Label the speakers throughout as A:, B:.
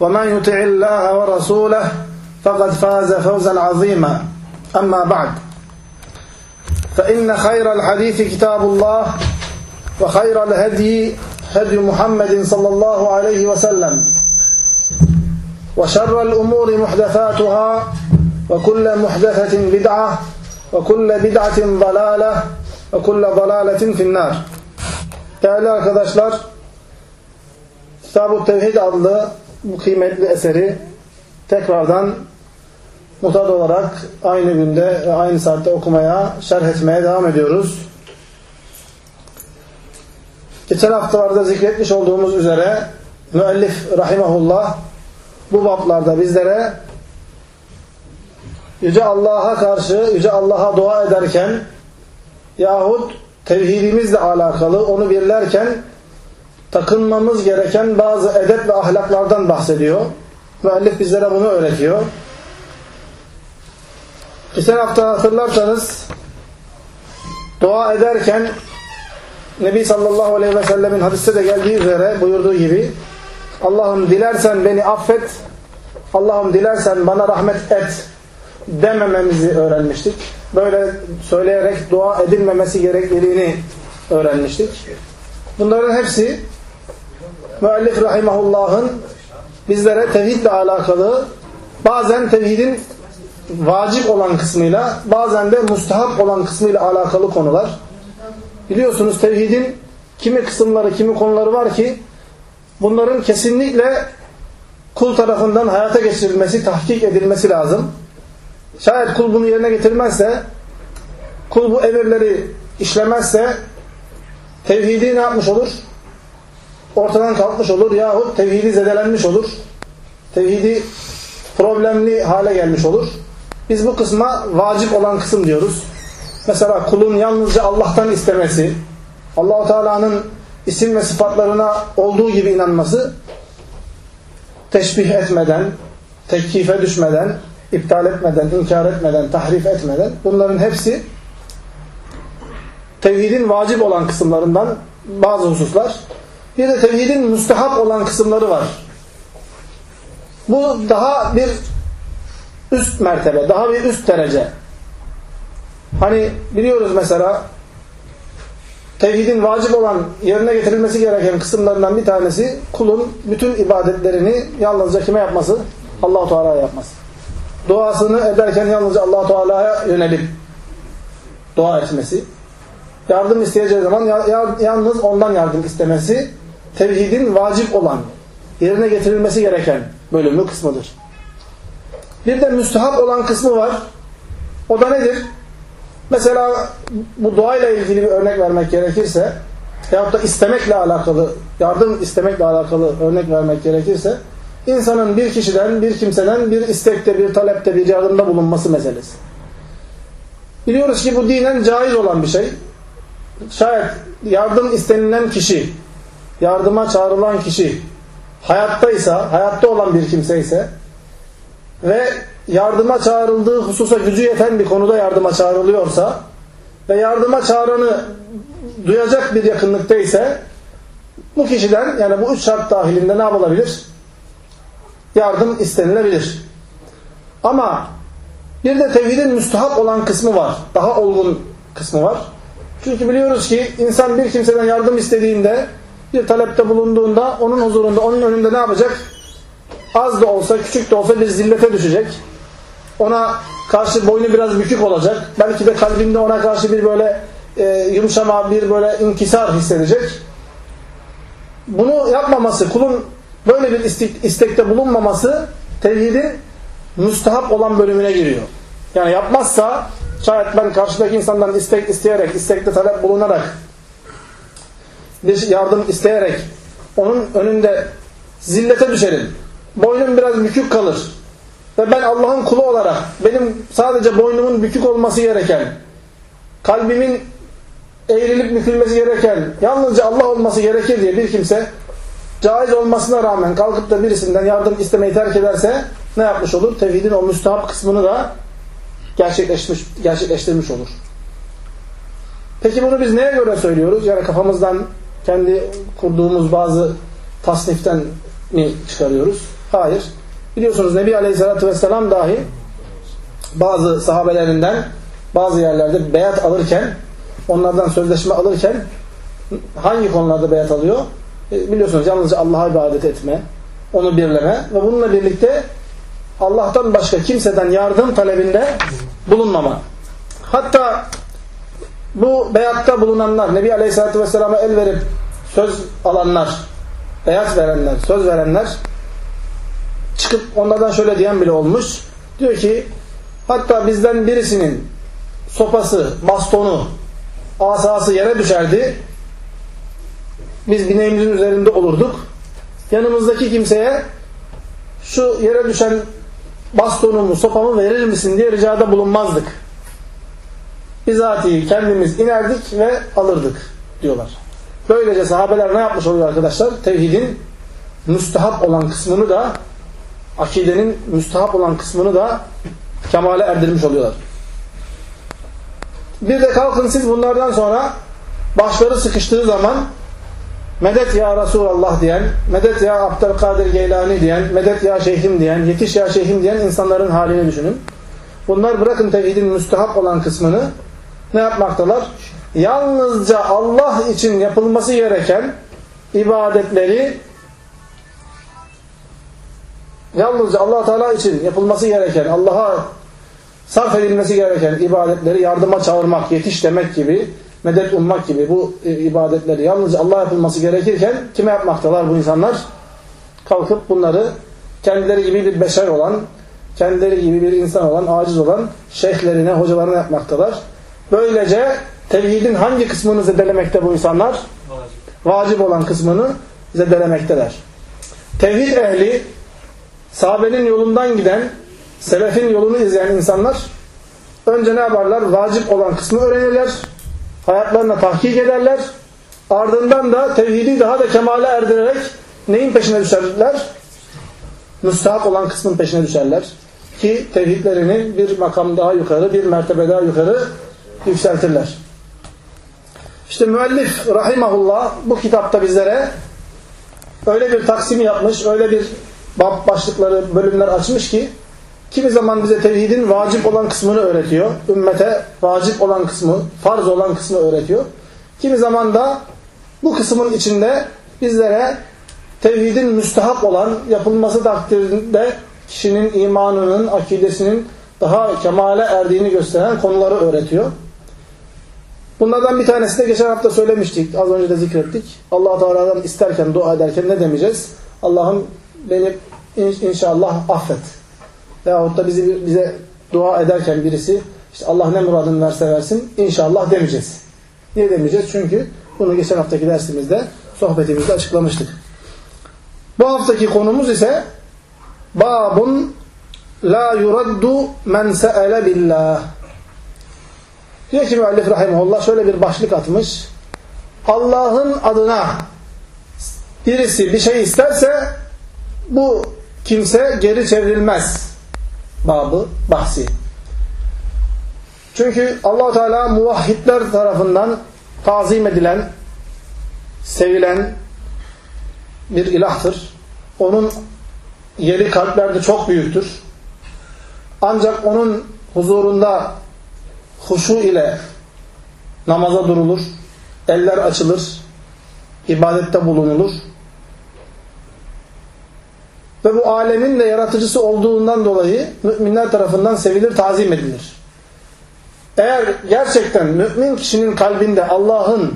A: ومن يطع الله ورسوله فقد فاز فوزا عظيما. أما بعد فإن خير الحديث كتاب الله وخير الهدي هدي محمد صلى الله عليه وسلم وشر الأمور محدثاتها وكل محدثة بدعة وكل بدعة ضلالة وكل ضلالة في النار. Değerli arkadaşlar, Kitab-ı Tevhid adlı bu kıymetli eseri tekrardan mutad olarak aynı günde ve aynı saatte okumaya, şerh etmeye devam ediyoruz. Geçen haftalarda zikretmiş olduğumuz üzere müellif rahimahullah bu bablarda bizlere Yüce Allah'a karşı, Yüce Allah'a dua ederken yahut tevhidimizle alakalı onu birlerken takınmamız gereken bazı edep ve ahlaklardan bahsediyor. Müellif bizlere bunu öğretiyor. Geçen hafta hatırlarsanız dua ederken Nebi sallallahu aleyhi ve sellemin hadiste de geldiği üzere buyurduğu gibi Allah'ım dilersen beni affet Allah'ım dilersen bana rahmet et demememizi öğrenmiştik. Böyle söyleyerek dua edilmemesi gerektiğini öğrenmiştik. Bunların hepsi müellif rahimahullah'ın bizlere tevhidle alakalı bazen tevhidin vacip olan kısmıyla bazen de mustahap olan kısmıyla alakalı konular. Biliyorsunuz tevhidin kimi kısımları, kimi konuları var ki bunların kesinlikle kul tarafından hayata geçirilmesi, tahkik edilmesi lazım. Şayet kul bunu yerine getirmezse, kul bu emirleri işlemezse tevhidi ne yapmış olur? Ortadan kalkmış olur yahut tevhidi zedelenmiş olur. Tevhidi problemli hale gelmiş olur. Biz bu kısma vacip olan kısım diyoruz. Mesela kulun yalnızca Allah'tan istemesi, Allahu Teala'nın isim ve sıfatlarına olduğu gibi inanması, teşbih etmeden, tekkife düşmeden, iptal etmeden, inkar etmeden, tahrif etmeden bunların hepsi tevhidin vacip olan kısımlarından bazı hususlar. Bir de tevhidin müstehap olan kısımları var. Bu daha bir üst mertebe, daha bir üst derece. Hani biliyoruz mesela tevhidin vacip olan yerine getirilmesi gereken kısımlarından bir tanesi kulun bütün ibadetlerini yalnızca kime yapması? Allah-u Teala'ya yapması. Duasını ederken yalnızca Allah-u Teala'ya yönelip dua etmesi. Yardım isteyeceği zaman yalnız ondan yardım istemesi tevhidin vacip olan, yerine getirilmesi gereken bölümü kısmıdır. Bir de müstehap olan kısmı var. O da nedir? Mesela bu duayla ilgili bir örnek vermek gerekirse yahut da istemekle alakalı, yardım istemekle alakalı örnek vermek gerekirse insanın bir kişiden, bir kimseden bir istekte, bir talepte, bir yardımda bulunması meselesi. Biliyoruz ki bu dinen caiz olan bir şey. Şayet yardım istenilen kişi, yardıma çağrılan kişi hayattaysa, hayatta olan bir kimse ise ve yardıma çağrıldığı hususa gücü yeten bir konuda yardıma çağrılıyorsa ve yardıma çağıranı duyacak bir yakınlıkta ise bu kişiden yani bu üç şart dahilinde ne yapılabilir? Yardım istenilebilir. Ama bir de tevhidin müstahap olan kısmı var. Daha olgun kısmı var. Çünkü biliyoruz ki insan bir kimseden yardım istediğinde bir talepte bulunduğunda onun huzurunda, onun önünde ne yapacak? az da olsa, küçük de olsa bir zillete düşecek. Ona karşı boynu biraz bükük olacak. Belki de kalbinde ona karşı bir böyle e, yumuşama, bir böyle inkisar hissedecek. Bunu yapmaması, kulun böyle bir istekte bulunmaması tevhidin müstahap olan bölümüne giriyor. Yani yapmazsa şayet ben karşıdaki insandan istek isteyerek, istekte talep bulunarak bir yardım isteyerek onun önünde zillete düşerim. Boynum biraz bükük kalır. Ve ben Allah'ın kulu olarak benim sadece boynumun bükük olması gereken, kalbimin eğrilip bükülmesi gereken, yalnızca Allah olması gerekir diye bir kimse caiz olmasına rağmen kalkıp da birisinden yardım istemeyi terk ederse ne yapmış olur? Tevhidin o müstahap kısmını da gerçekleşmiş, gerçekleştirmiş olur. Peki bunu biz neye göre söylüyoruz? Yani kafamızdan kendi kurduğumuz bazı tasniften mi çıkarıyoruz? Hayır. Biliyorsunuz Nebi Aleyhisselatü Vesselam dahi bazı sahabelerinden bazı yerlerde beyat alırken onlardan sözleşme alırken hangi konularda beyat alıyor? E, biliyorsunuz yalnızca Allah'a ibadet etme, onu birleme ve bununla birlikte Allah'tan başka kimseden yardım talebinde bulunmama. Hatta bu beyatta bulunanlar, Nebi Aleyhisselatü Vesselam'a el verip söz alanlar, beyat verenler, söz verenler çıkıp onlardan şöyle diyen bile olmuş. Diyor ki hatta bizden birisinin sopası, bastonu, asası yere düşerdi. Biz bineğimizin üzerinde olurduk. Yanımızdaki kimseye şu yere düşen bastonumu, sopamı verir misin diye ricada bulunmazdık. Bizatihi kendimiz inerdik ve alırdık diyorlar. Böylece sahabeler ne yapmış oluyor arkadaşlar? Tevhidin müstehap olan kısmını da akidenin müstehap olan kısmını da kemale erdirmiş oluyorlar. Bir de kalkın siz bunlardan sonra başları sıkıştığı zaman medet ya Resulallah diyen, medet ya Abdülkadir Geylani diyen, medet ya şeyhim diyen, yetiş ya şeyhim diyen insanların halini düşünün. Bunlar bırakın tevhidin müstehap olan kısmını ne yapmaktalar? Yalnızca Allah için yapılması gereken ibadetleri yalnızca allah Teala için yapılması gereken, Allah'a sarf edilmesi gereken ibadetleri yardıma çağırmak, yetiş demek gibi, medet ummak gibi bu e, ibadetleri yalnızca Allah yapılması gerekirken kime yapmaktalar bu insanlar? Kalkıp bunları kendileri gibi bir beşer olan, kendileri gibi bir insan olan, aciz olan şeyhlerine, hocalarına yapmaktalar. Böylece tevhidin hangi kısmını zedelemekte bu insanlar? Vacip, Vacip olan kısmını zedelemekteler. Tevhid ehli sahabenin yolundan giden, selefin yolunu izleyen insanlar önce ne yaparlar? Vacip olan kısmı öğrenirler. Hayatlarına tahkik ederler. Ardından da tevhidi daha da kemale erdirerek neyin peşine düşerler? Müstahak olan kısmın peşine düşerler. Ki tevhidlerini bir makam daha yukarı, bir mertebe daha yukarı yükseltirler. İşte müellif rahimahullah bu kitapta bizlere öyle bir taksim yapmış, öyle bir başlıkları, bölümler açmış ki kimi zaman bize tevhidin vacip olan kısmını öğretiyor. Ümmete vacip olan kısmı, farz olan kısmı öğretiyor. Kimi zaman da bu kısmın içinde bizlere tevhidin müstehap olan yapılması takdirinde kişinin imanının, akidesinin daha kemale erdiğini gösteren konuları öğretiyor. Bunlardan bir tanesi de geçen hafta söylemiştik. Az önce de zikrettik. allah Teala'dan isterken, dua ederken ne demeyeceğiz? Allah'ım beni inşallah affet. Veyahut da bizi, bize dua ederken birisi işte Allah ne muradını verse versin inşallah demeyeceğiz. Niye demeyeceğiz? Çünkü bunu geçen haftaki dersimizde, sohbetimizde açıklamıştık. Bu haftaki konumuz ise babun la yuraddu men se'ele billah. Diyor ki müellif rahimahullah şöyle bir başlık atmış. Allah'ın adına birisi bir şey isterse bu kimse geri çevrilmez babı bahsi. Çünkü allah Teala muvahhidler tarafından tazim edilen, sevilen bir ilahtır. Onun yeri kalplerde çok büyüktür. Ancak onun huzurunda huşu ile namaza durulur, eller açılır, ibadette bulunulur. ve bu alemin de yaratıcısı olduğundan dolayı müminler tarafından sevilir, tazim edilir. Eğer gerçekten mümin kişinin kalbinde Allah'ın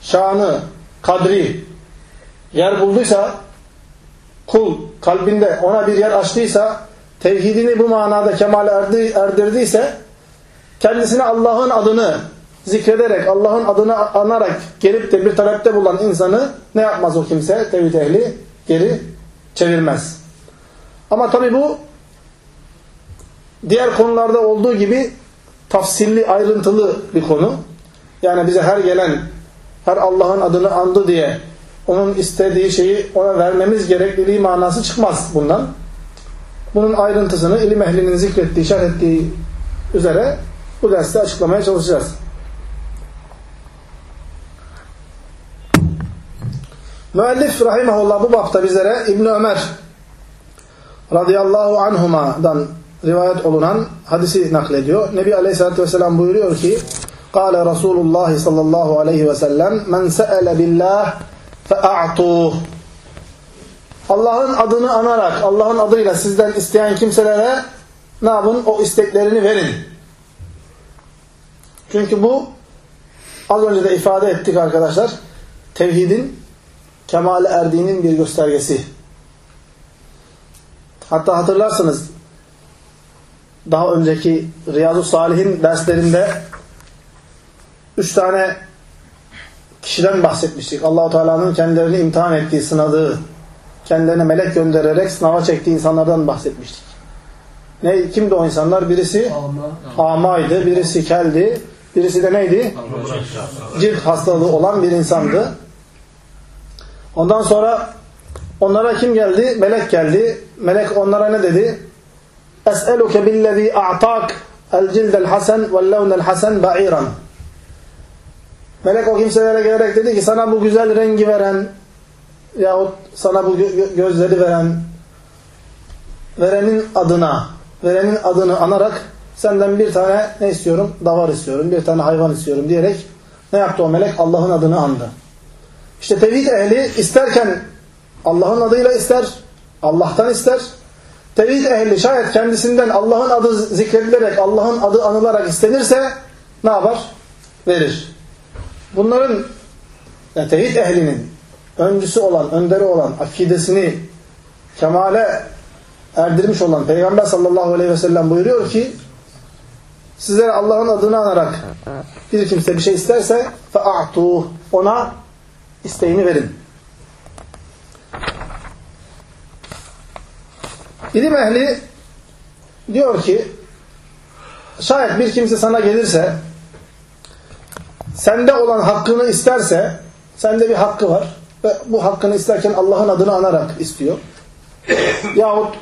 A: şanı, kadri yer bulduysa, kul kalbinde ona bir yer açtıysa, tevhidini bu manada kemale erdirdiyse, kendisine Allah'ın adını zikrederek, Allah'ın adını anarak gelip de bir talepte bulan insanı ne yapmaz o kimse? Tevhid ehli geri çevirmez. Ama tabi bu diğer konularda olduğu gibi tafsilli, ayrıntılı bir konu. Yani bize her gelen, her Allah'ın adını andı diye onun istediği şeyi ona vermemiz gerekliliği manası çıkmaz bundan. Bunun ayrıntısını ilim ehlinin zikrettiği, şerh ettiği üzere bu derste açıklamaya çalışacağız. Müellif rahimahullah bu bapta bizlere İbn Ömer radıyallahu anhuma'dan rivayet olunan hadisi naklediyor. Nebi Aleyhisselatü Vesselam buyuruyor ki Kale Resulullah sallallahu aleyhi ve sellem Men se'ele billah fe'a'tuh Allah'ın adını anarak, Allah'ın adıyla sizden isteyen kimselere ne yapın? O isteklerini verin. Çünkü bu az önce de ifade ettik arkadaşlar. Tevhidin kemale erdiğinin bir göstergesi. Hatta hatırlarsınız daha önceki Riyazu Salih'in derslerinde üç tane kişiden bahsetmiştik. Allahu Teala'nın kendilerini imtihan ettiği, sınadığı, kendilerine melek göndererek sınava çektiği insanlardan bahsetmiştik. Ne kimdi o insanlar? Birisi Ama. amaydı, birisi keldi, birisi de neydi? Cilt hastalığı olan bir insandı. Ondan sonra onlara kim geldi? Melek geldi. Melek onlara ne dedi? Es'eluke billezî a'tak el cildel hasen vel levnel hasen ba'iran. Melek o kimselere gelerek dedi ki sana bu güzel rengi veren yahut sana bu gözleri veren verenin adına verenin adını anarak senden bir tane ne istiyorum? Davar istiyorum. Bir tane hayvan istiyorum diyerek ne yaptı o melek? Allah'ın adını andı. İşte tevhid ehli isterken Allah'ın adıyla ister, Allah'tan ister. Tevhid ehli şayet kendisinden Allah'ın adı zikredilerek, Allah'ın adı anılarak istenirse ne yapar? Verir. Bunların yani tevhid ehlinin öncüsü olan, önderi olan, akidesini kemale erdirmiş olan Peygamber sallallahu aleyhi ve sellem buyuruyor ki sizlere Allah'ın adını anarak bir kimse bir şey isterse فَاَعْتُوهُ ona isteğini verin. İlim ehli diyor ki şayet bir kimse sana gelirse sende olan hakkını isterse sende bir hakkı var ve bu hakkını isterken Allah'ın adını anarak istiyor. Yahut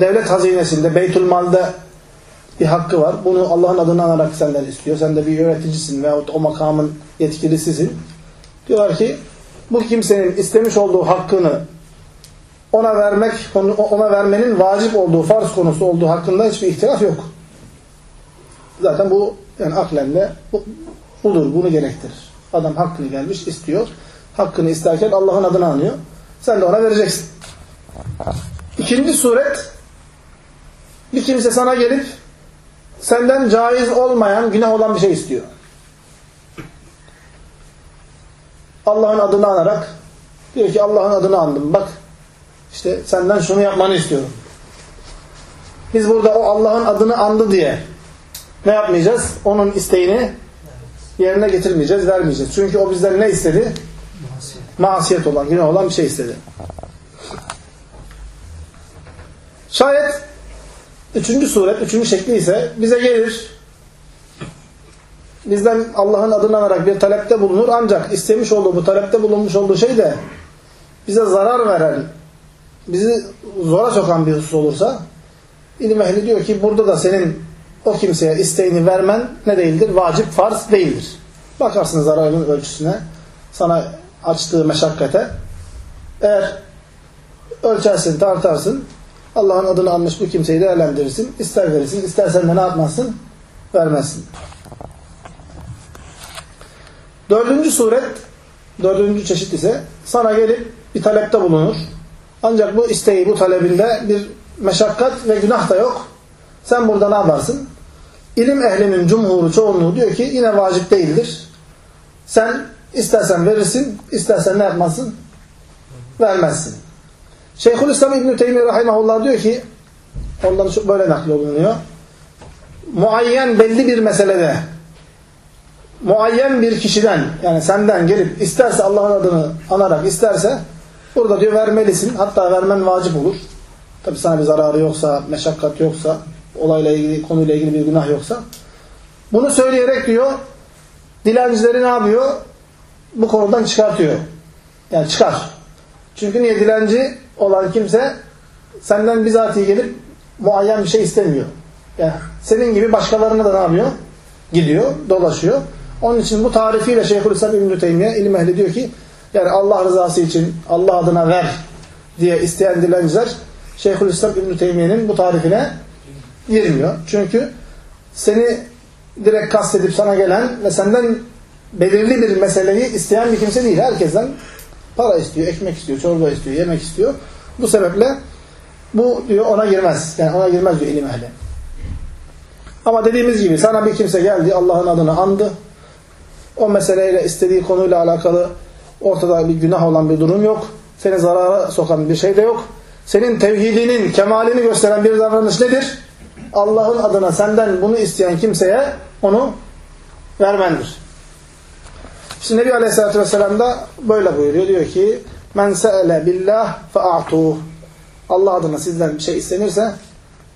A: devlet hazinesinde, Beytülmal'de bir hakkı var. Bunu Allah'ın adını anarak senden istiyor. Sen de bir yöneticisin veyahut o makamın yetkilisisin. Diyorlar ki bu kimsenin istemiş olduğu hakkını ona vermek, ona vermenin vacip olduğu, farz konusu olduğu hakkında hiçbir ihtilaf yok. Zaten bu yani aklenle bu, budur, bunu gerektirir. Adam hakkını gelmiş, istiyor. Hakkını isterken Allah'ın adını anıyor. Sen de ona vereceksin. İkinci suret bir kimse sana gelip senden caiz olmayan, günah olan bir şey istiyor. Allah'ın adını anarak diyor ki Allah'ın adını andım. Bak işte senden şunu yapmanı istiyorum. Biz burada o Allah'ın adını andı diye ne yapmayacağız? Onun isteğini yerine getirmeyeceğiz, vermeyeceğiz. Çünkü o bizden ne istedi? Masiyet olan, günah olan bir şey istedi. Şayet üçüncü suret, üçüncü şekli ise bize gelir bizden Allah'ın adını anarak bir talepte bulunur ancak istemiş olduğu bu talepte bulunmuş olduğu şey de bize zarar veren, bizi zora sokan bir husus olursa ilim ehli diyor ki burada da senin o kimseye isteğini vermen ne değildir? Vacip, farz değildir. Bakarsın zararın ölçüsüne, sana açtığı meşakkate. Eğer ölçersin, tartarsın, Allah'ın adını almış bu kimseyi değerlendirirsin. İster verirsin, istersen de ne yapmazsın? Vermezsin. Dördüncü suret, dördüncü çeşit ise sana gelip bir talepte bulunur. Ancak bu isteği, bu talebinde bir meşakkat ve günah da yok. Sen burada ne yaparsın? İlim ehlinin cumhuru, çoğunluğu diyor ki yine vacip değildir. Sen istersen verirsin, istersen ne yapmazsın? Vermezsin. Şeyhülislam İbn-i Teymiye Rahimahullah diyor ki ondan böyle naklolunuyor. Muayyen belli bir meselede muayyen bir kişiden yani senden gelip isterse Allah'ın adını anarak isterse burada diyor vermelisin. Hatta vermen vacip olur. Tabi sana bir zararı yoksa, meşakkat yoksa, olayla ilgili, konuyla ilgili bir günah yoksa. Bunu söyleyerek diyor dilencileri ne yapıyor? Bu konudan çıkartıyor. Yani çıkar. Çünkü niye dilenci olan kimse senden bizatihi gelip muayyen bir şey istemiyor. Yani senin gibi başkalarına da ne yapıyor? Gidiyor, dolaşıyor. Onun için bu tarifiyle Şeyhülislam İbn-i Teymiye ilim ehli diyor ki yani Allah rızası için Allah adına ver diye isteyen dilenciler Şeyhülislam İbn-i Teymiye'nin bu tarifine girmiyor. Çünkü seni direkt kastedip sana gelen ve senden belirli bir meseleyi isteyen bir kimse değil. Herkesten para istiyor, ekmek istiyor, çorba istiyor, yemek istiyor. Bu sebeple bu diyor ona girmez. Yani ona girmez diyor ilim ehli. Ama dediğimiz gibi sana bir kimse geldi, Allah'ın adını andı. O meseleyle istediği konuyla alakalı ortada bir günah olan bir durum yok. Seni zarara sokan bir şey de yok. Senin tevhidinin kemalini gösteren bir davranış nedir? Allah'ın adına senden bunu isteyen kimseye onu vermendir. Şimdi Nebi Aleyhisselatü Vesselam da böyle buyuruyor. Diyor ki Men se'ele billah fe'a'tuh Allah adına sizden bir şey istenirse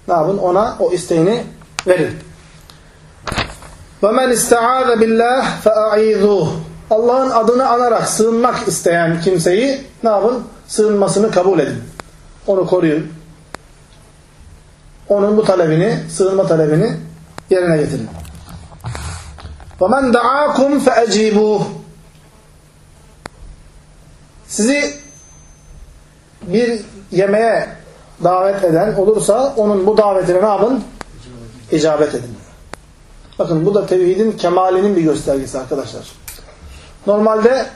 A: ne yapın? Ona o isteğini verin. Ve men iste'aze billah fe'a'izuh Allah'ın adını anarak sığınmak isteyen kimseyi ne yapın? Sığınmasını kabul edin. Onu koruyun. Onun bu talebini, sığınma talebini yerine getirin. وَمَنْ دَعَاكُمْ فَاَجِيبُوهُ Sizi bir yemeğe davet eden olursa onun bu davetine ne yapın? İcabet edin. Bakın bu da tevhidin kemalinin bir göstergesi arkadaşlar. Normalde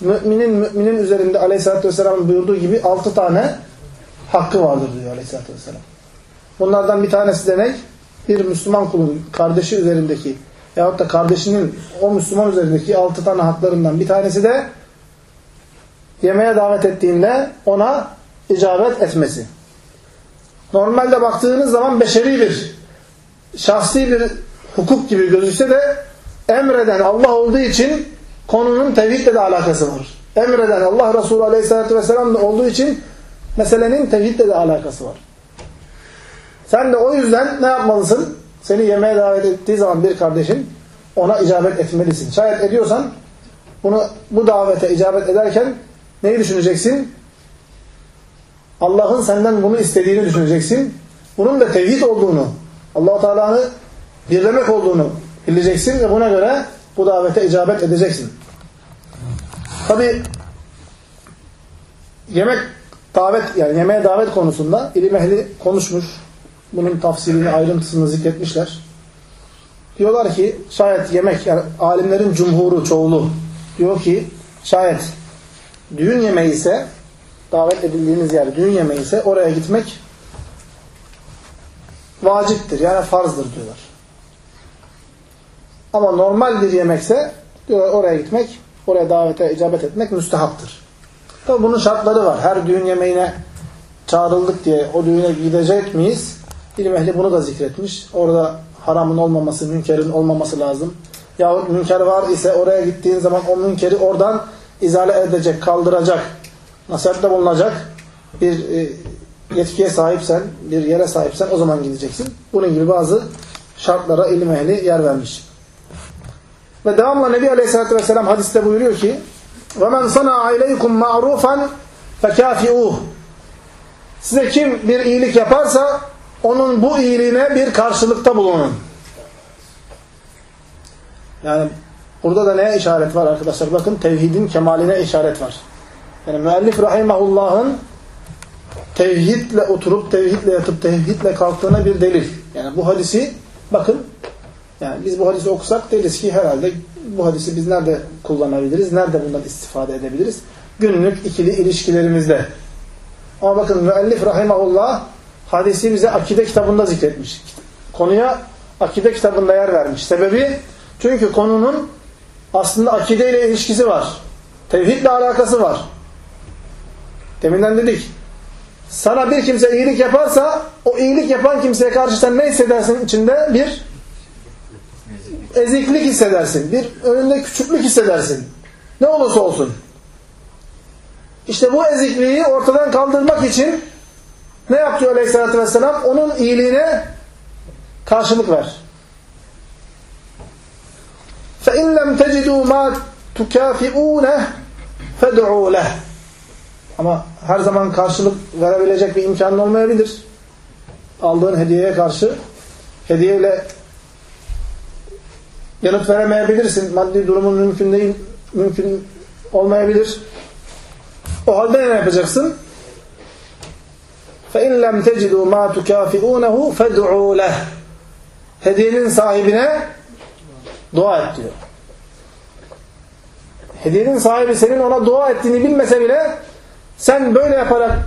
A: müminin müminin üzerinde aleyhissalatü vesselam buyurduğu gibi altı tane hakkı vardır diyor aleyhissalatü vesselam. Bunlardan bir tanesi de ne? Bir Müslüman kulun kardeşi üzerindeki yahut da kardeşinin o Müslüman üzerindeki altı tane haklarından bir tanesi de yemeğe davet ettiğinde ona icabet etmesi. Normalde baktığınız zaman beşeri bir, şahsi bir hukuk gibi gözükse de emreden Allah olduğu için konunun tevhidle de alakası var. Emreden Allah Resulü Aleyhisselatü Vesselam olduğu için meselenin tevhidle de alakası var. Sen de o yüzden ne yapmalısın? Seni yemeğe davet ettiği zaman bir kardeşin ona icabet etmelisin. Şayet ediyorsan bunu bu davete icabet ederken neyi düşüneceksin? Allah'ın senden bunu istediğini düşüneceksin. Bunun da tevhid olduğunu, Allah-u Teala'nı birlemek olduğunu bileceksin ve buna göre bu davete icabet edeceksin. Tabi yemek davet yani yemeğe davet konusunda ilim ehli konuşmuş. Bunun tafsirini, ayrıntısını zikretmişler. Diyorlar ki şayet yemek yani alimlerin cumhuru, çoğulu diyor ki şayet düğün yemeği ise davet edildiğiniz yer düğün yemeği ise oraya gitmek vaciptir. Yani farzdır diyorlar. Ama normal bir yemekse diyorlar oraya gitmek, oraya davete icabet etmek müstehaptır. Tabi bunun şartları var. Her düğün yemeğine çağrıldık diye o düğüne gidecek miyiz? İlim ehli bunu da zikretmiş. Orada haramın olmaması, münkerin olmaması lazım. Yahut münker var ise oraya gittiğin zaman o münkeri oradan izale edecek, kaldıracak, nasihatte bulunacak bir e, yetkiye sahipsen, bir yere sahipsen o zaman gideceksin. Bunun gibi bazı şartlara ilim ehli yer vermiş. Ve devamla Nebi Aleyhisselatü Vesselam hadiste buyuruyor ki وَمَنْ صَنَعَ عَيْلَيْكُمْ مَعْرُوفًا فَكَافِئُوهُ Size kim bir iyilik yaparsa onun bu iyiliğine bir karşılıkta bulunun. Yani burada da neye işaret var arkadaşlar? Bakın tevhidin kemaline işaret var. Yani müellif rahimahullah'ın tevhidle oturup, tevhidle yatıp, tevhidle kalktığına bir delil. Yani bu hadisi bakın yani biz bu hadisi okusak deriz ki herhalde bu hadisi biz nerede kullanabiliriz? Nerede bundan istifade edebiliriz? Günlük ikili ilişkilerimizde. Ama bakın müellif rahimahullah hadisi bize akide kitabında zikretmiş. Konuya akide kitabında yer vermiş. Sebebi çünkü konunun aslında akideyle ilişkisi var. Tevhidle alakası var. Deminden dedik. Sana bir kimse iyilik yaparsa o iyilik yapan kimseye karşı sen ne hissedersin içinde? Bir eziklik hissedersin. Bir önünde küçüklük hissedersin. Ne olursa olsun. İşte bu ezikliği ortadan kaldırmak için ne yapıyor Aleyhisselatü Vesselam? Onun iyiliğine karşılık ver. فَاِنْ لَمْ تَجِدُوا مَا تُكَافِئُونَهِ فَدْعُوا لَهِ Ama her zaman karşılık verebilecek bir imkanın olmayabilir. Aldığın hediyeye karşı hediyeyle yanıt veremeyebilirsin. Maddi durumun mümkün değil, mümkün olmayabilir. O halde ne yapacaksın? فَاِنْ لَمْ تَجِدُوا مَا تُكَافِئُونَهُ فَدْعُوا لَهِ Hediyenin sahibine dua et diyor. Hediyenin sahibi senin ona dua ettiğini bilmese bile sen böyle yaparak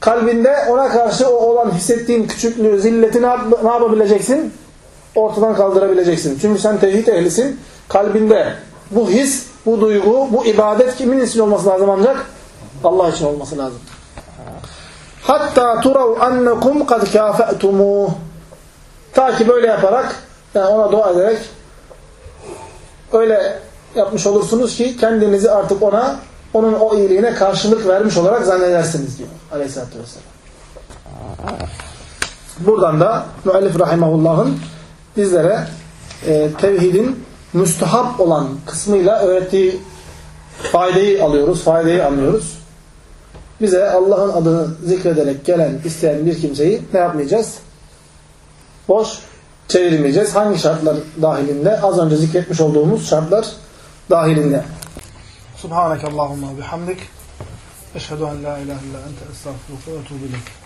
A: kalbinde ona karşı o olan hissettiğin küçüklüğü, zilleti ne, yap ne yapabileceksin? Ortadan kaldırabileceksin. Çünkü sen tevhid ehlisin. Kalbinde bu his, bu duygu, bu ibadet kimin için olması lazım ancak? Allah için olması lazım. Hatta turav annekum kad kafe'tumuh. Ta ki böyle yaparak, yani ona dua ederek öyle yapmış olursunuz ki kendinizi artık ona, onun o iyiliğine karşılık vermiş olarak zannedersiniz diyor Aleyhisselatü Vesselam. Buradan da müellif rahimahullah'ın bizlere e, tevhidin müstehap olan kısmıyla öğrettiği faydayı alıyoruz, faydayı anlıyoruz. Bize Allah'ın adını zikrederek gelen, isteyen bir kimseyi ne yapmayacağız? Boş çevirmeyeceğiz. Hangi şartlar dahilinde? Az önce zikretmiş olduğumuz şartlar dahilinde. Subhaneke Allahumma bihamdik. Eşhedü en la ilahe illa ente estağfurullah ve etûbü ileyk.